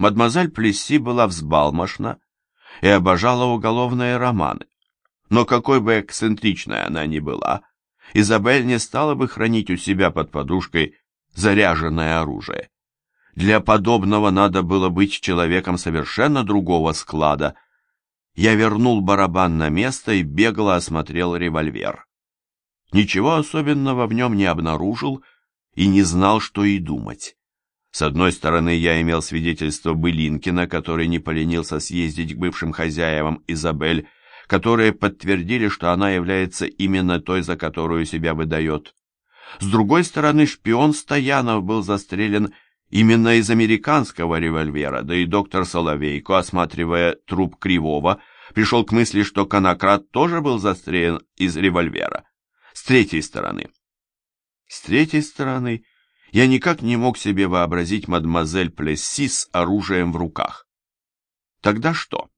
Мадемуазель Плесси была взбалмошна и обожала уголовные романы. Но какой бы эксцентричной она ни была, Изабель не стала бы хранить у себя под подушкой заряженное оружие. Для подобного надо было быть человеком совершенно другого склада. Я вернул барабан на место и бегло осмотрел револьвер. Ничего особенного в нем не обнаружил и не знал, что и думать. С одной стороны, я имел свидетельство Былинкина, который не поленился съездить к бывшим хозяевам Изабель, которые подтвердили, что она является именно той, за которую себя выдает. С другой стороны, шпион Стоянов был застрелен именно из американского револьвера, да и доктор Соловейко, осматривая труп Кривого, пришел к мысли, что Конократ тоже был застрелен из револьвера. С третьей стороны. С третьей стороны, я никак не мог себе вообразить мадемуазель Плесси с оружием в руках. Тогда что?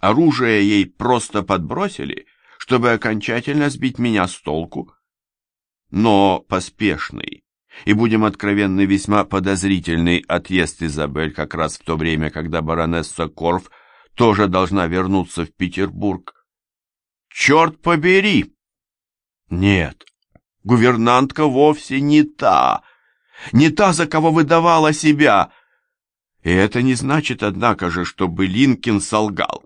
Оружие ей просто подбросили, чтобы окончательно сбить меня с толку? Но поспешный и, будем откровенны, весьма подозрительный отъезд Изабель как раз в то время, когда баронесса Корф тоже должна вернуться в Петербург. Черт побери! Нет, гувернантка вовсе не та, не та, за кого выдавала себя. И это не значит, однако же, чтобы Линкин солгал.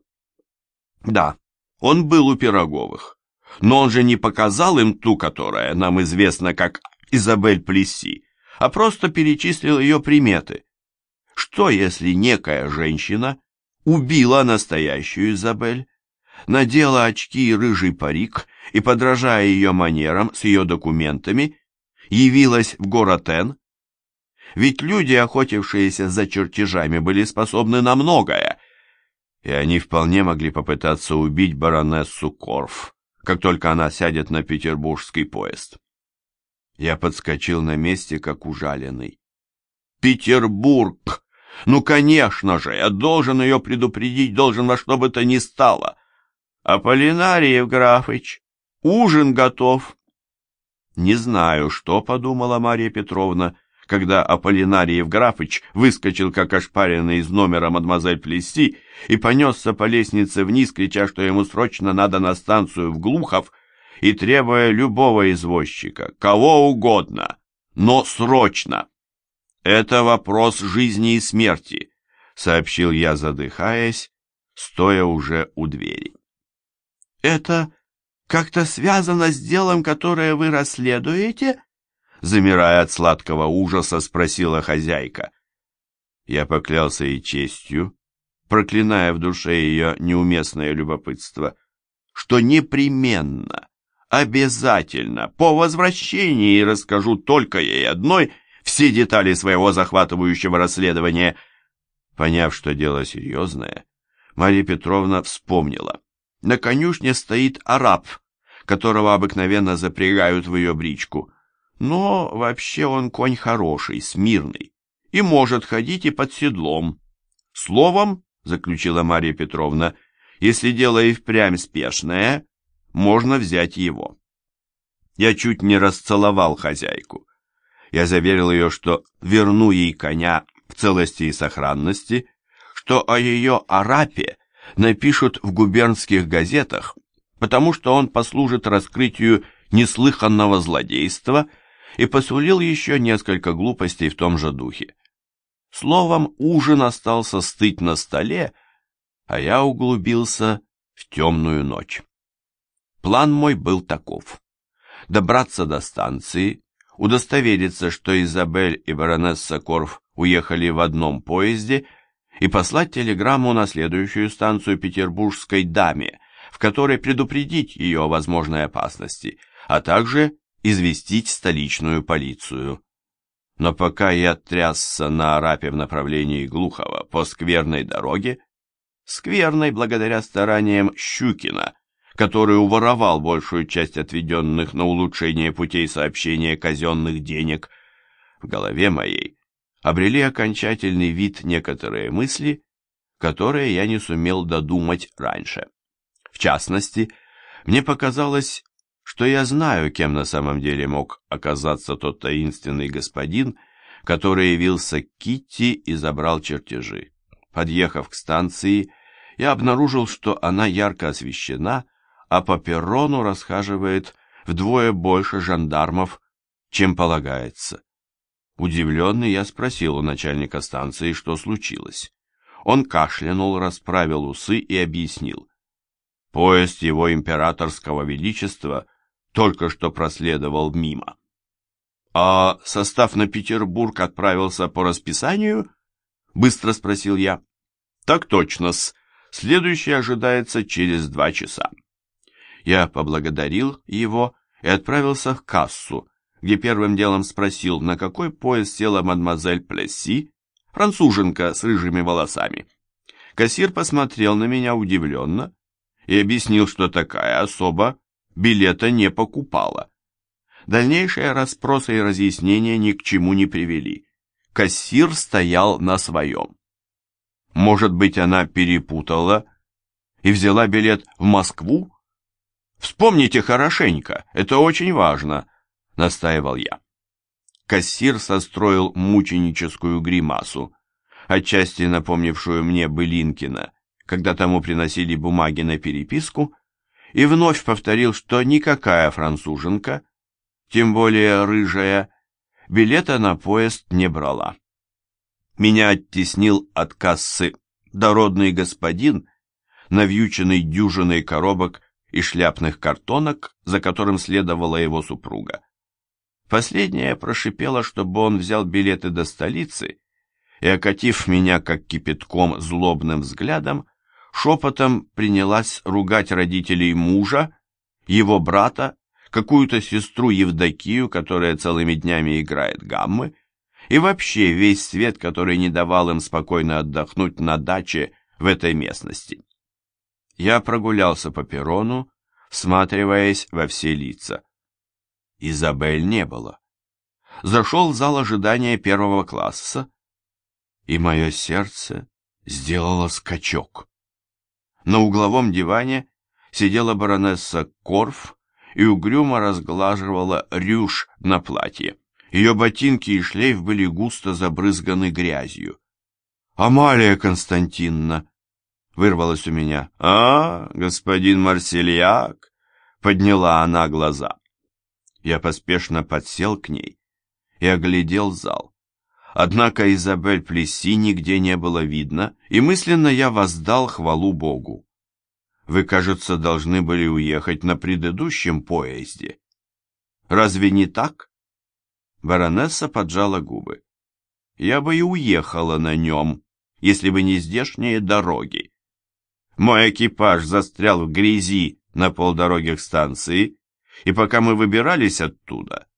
Да, он был у Пироговых, но он же не показал им ту, которая нам известна как Изабель Плесси, а просто перечислил ее приметы. Что, если некая женщина убила настоящую Изабель, надела очки и рыжий парик и, подражая ее манерам с ее документами, явилась в город Н, ведь люди, охотившиеся за чертежами, были способны на многое, и они вполне могли попытаться убить баронессу Корф, как только она сядет на петербургский поезд. Я подскочил на месте, как ужаленный. «Петербург! Ну, конечно же, я должен ее предупредить, должен во что бы то ни стало. Аполлинариев Графыч, ужин готов!» Не знаю, что подумала Мария Петровна, — когда Аполлинарий Евграфыч выскочил, как ошпаренный из номера мадемуазель Плесси, и понесся по лестнице вниз, крича, что ему срочно надо на станцию в Глухов, и требуя любого извозчика, кого угодно, но срочно. «Это вопрос жизни и смерти», — сообщил я, задыхаясь, стоя уже у двери. «Это как-то связано с делом, которое вы расследуете?» Замирая от сладкого ужаса, спросила хозяйка. Я поклялся ей честью, проклиная в душе ее неуместное любопытство, что непременно, обязательно, по возвращении расскажу только ей одной все детали своего захватывающего расследования. Поняв, что дело серьезное, Марья Петровна вспомнила. На конюшне стоит араб, которого обыкновенно запрягают в ее бричку. Но вообще он конь хороший, смирный, и может ходить и под седлом. Словом, заключила Марья Петровна, если дело и впрямь спешное, можно взять его. Я чуть не расцеловал хозяйку. Я заверил ее, что верну ей коня в целости и сохранности, что о ее арапе напишут в губернских газетах, потому что он послужит раскрытию неслыханного злодейства и посулил еще несколько глупостей в том же духе. Словом, ужин остался стыть на столе, а я углубился в темную ночь. План мой был таков. Добраться до станции, удостовериться, что Изабель и баронесса Корф уехали в одном поезде, и послать телеграмму на следующую станцию петербургской даме, в которой предупредить ее о возможной опасности, а также известить столичную полицию. Но пока я трясся на Арапе в направлении Глухова по скверной дороге, скверной благодаря стараниям Щукина, который уворовал большую часть отведенных на улучшение путей сообщения казенных денег, в голове моей обрели окончательный вид некоторые мысли, которые я не сумел додумать раньше. В частности, мне показалось, что я знаю, кем на самом деле мог оказаться тот таинственный господин, который явился к Китти и забрал чертежи. Подъехав к станции, я обнаружил, что она ярко освещена, а по перрону расхаживает вдвое больше жандармов, чем полагается. Удивленный, я спросил у начальника станции, что случилось. Он кашлянул, расправил усы и объяснил. Поезд его императорского величества только что проследовал мимо. «А состав на Петербург отправился по расписанию?» — быстро спросил я. «Так точно-с. Следующий ожидается через два часа». Я поблагодарил его и отправился в кассу, где первым делом спросил, на какой поезд села мадемуазель Плесси, француженка с рыжими волосами. Кассир посмотрел на меня удивленно и объяснил, что такая особа билета не покупала. Дальнейшие расспросы и разъяснения ни к чему не привели. Кассир стоял на своем. Может быть, она перепутала и взяла билет в Москву? Вспомните хорошенько, это очень важно, настаивал я. Кассир состроил мученическую гримасу, отчасти напомнившую мне Былинкина, когда тому приносили бумаги на переписку, и вновь повторил, что никакая француженка, тем более рыжая, билета на поезд не брала. Меня оттеснил от кассы дородный господин, навьюченный дюжиной коробок и шляпных картонок, за которым следовала его супруга. Последняя прошипела, чтобы он взял билеты до столицы, и, окатив меня как кипятком злобным взглядом, шепотом принялась ругать родителей мужа, его брата, какую-то сестру Евдокию, которая целыми днями играет гаммы, и вообще весь свет, который не давал им спокойно отдохнуть на даче в этой местности. Я прогулялся по перрону, всматриваясь во все лица. Изабель не было. Зашел в зал ожидания первого класса, и мое сердце сделало скачок. На угловом диване сидела баронесса Корф и угрюмо разглаживала рюш на платье. Ее ботинки и шлейф были густо забрызганы грязью. «Амалия Константиновна!» — вырвалось у меня. «А, господин Марсельяк!» — подняла она глаза. Я поспешно подсел к ней и оглядел зал. Однако Изабель Плесси нигде не было видно, и мысленно я воздал хвалу Богу. Вы, кажется, должны были уехать на предыдущем поезде. Разве не так? Баронесса поджала губы. Я бы и уехала на нем, если бы не здешние дороги. Мой экипаж застрял в грязи на полдороге к станции, и пока мы выбирались оттуда,